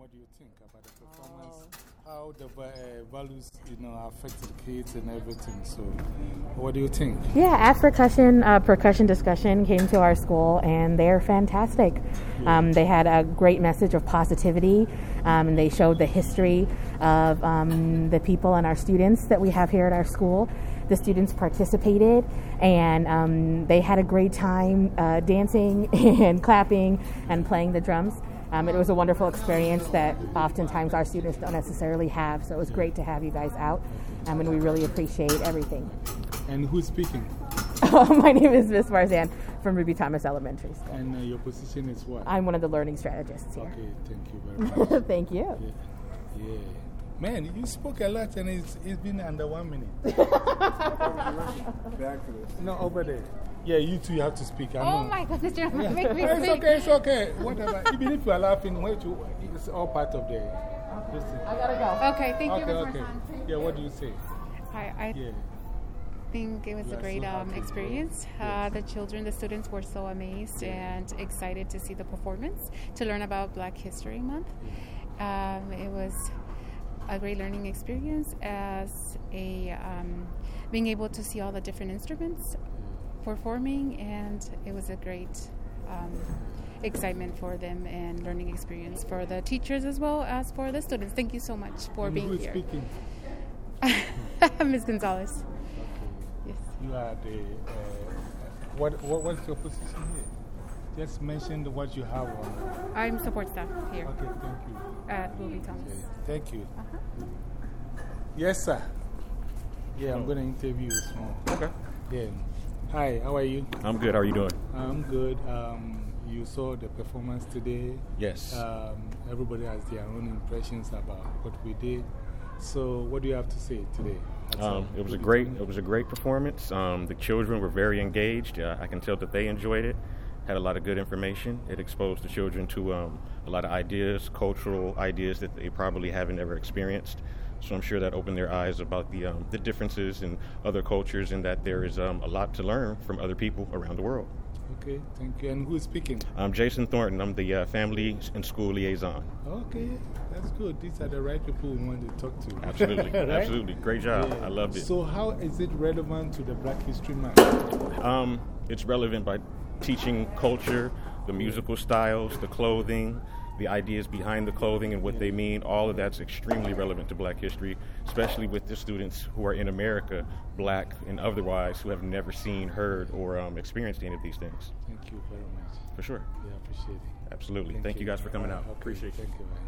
what do you think about the performance? How the uh, values, you know, affect the kids and everything. So, what do you think? Yeah, Afro Percussion uh, Percussion Discussion came to our school, and they're fantastic. Um, they had a great message of positivity, um, and they showed the history of um, the people and our students that we have here at our school. The students participated, and um, they had a great time uh, dancing and clapping and playing the drums. Um, it was a wonderful experience that oftentimes our students don't necessarily have. So it was great to have you guys out, um, and we really appreciate everything. And who's speaking? My name is Miss Marzan from Ruby Thomas Elementary School. And uh, your position is what? I'm one of the learning strategists here. Okay, thank you very much. thank you. Yeah. yeah. Man, you spoke a lot and it's, it's been under one minute. no, over there. Yeah, you two you have to speak. I oh know. my goodness, you're Yeah. make me it's okay, it's okay. Whatever. Even if you are laughing, wait, you, it's all part of the. Listen. I gotta go. Okay, thank you, Okay, Ms. okay. Marzan. Yeah, what do you say? I, I Yeah. think it was We a great so um, happy. experience. Uh, the children, the students were so amazed and excited to see the performance, to learn about Black History Month. Um, it was a great learning experience as a um, being able to see all the different instruments performing, and it was a great um, excitement for them and learning experience for the teachers as well as for the students. Thank you so much for And being who is here. speaking? Ms. Gonzalez. Yes. You are the. Uh, what, what, what's your position here? Just mention what you have on. I'm support staff here Okay, thank you. at Ruby Thomas. Okay, thank you. Yes, sir. Yeah, I'm going to interview you small. Okay. Yeah. Hi, how are you? I'm good. How are you doing? I'm good. Um, you saw the performance today. Yes. Um, everybody has their own impressions about what we did. So, what do you have to say today? Um, it was a great. It was a great performance. Um, the children were very engaged. Uh, I can tell that they enjoyed it. Had a lot of good information. It exposed the children to um, a lot of ideas, cultural ideas that they probably haven't ever experienced. So I'm sure that opened their eyes about the um, the differences in other cultures, and that there is um, a lot to learn from other people around the world. Okay, thank you. And who's speaking? I'm Jason Thornton. I'm the uh, family and school liaison. Okay, that's good. These are the right people we want to talk to. Absolutely, Right? absolutely, great job. Yeah. I loved it. So, how is it relevant to the Black History Month? Um, it's relevant by teaching culture, the musical styles, the clothing, the ideas behind the clothing and what they mean. All of that's extremely relevant to black history, especially with the students who are in America, black and otherwise, who have never seen, heard, or um, experienced any of these things. Thank you very much. For sure. Yeah, appreciate it. Absolutely. Thank, you guys for coming out. Okay, Appreciate it. Thank you, man.